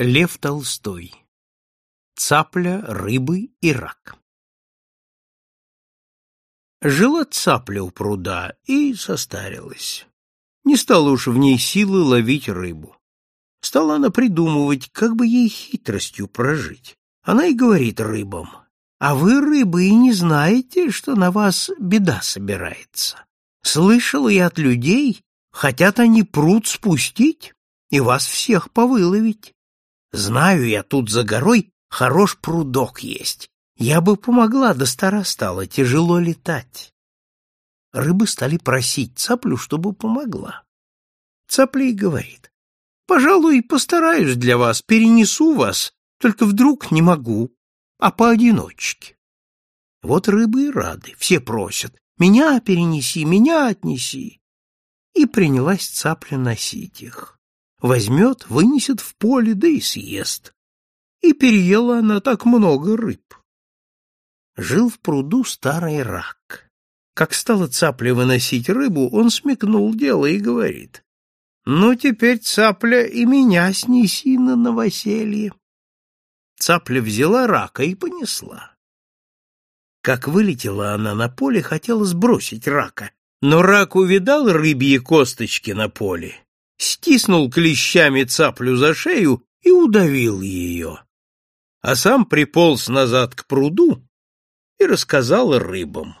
Лев Толстой. Цапля, рыбы и рак. Жила цапля у пруда и состарилась. Не стало уж в ней силы ловить рыбу. Стала она придумывать, как бы ей хитростью прожить. Она и говорит рыбам, «А вы, рыбы, и не знаете, что на вас беда собирается. Слышала я от людей, хотят они пруд спустить и вас всех повыловить». Знаю я тут за горой хорош прудок есть. Я бы помогла, да стара стала, тяжело летать. Рыбы стали просить цаплю, чтобы помогла. Цапля и говорит, пожалуй, постараюсь для вас, перенесу вас, только вдруг не могу, а поодиночке. Вот рыбы и рады, все просят, меня перенеси, меня отнеси. И принялась цапля носить их возьмет, вынесет в поле, да и съест. И переела она так много рыб. Жил в пруду старый рак. Как стала цапля выносить рыбу, он смекнул дело и говорит. «Ну, теперь цапля и меня снеси на новоселье». Цапля взяла рака и понесла. Как вылетела она на поле, хотела сбросить рака, но рак увидал рыбьи косточки на поле стиснул клещами цаплю за шею и удавил ее. А сам приполз назад к пруду и рассказал рыбам.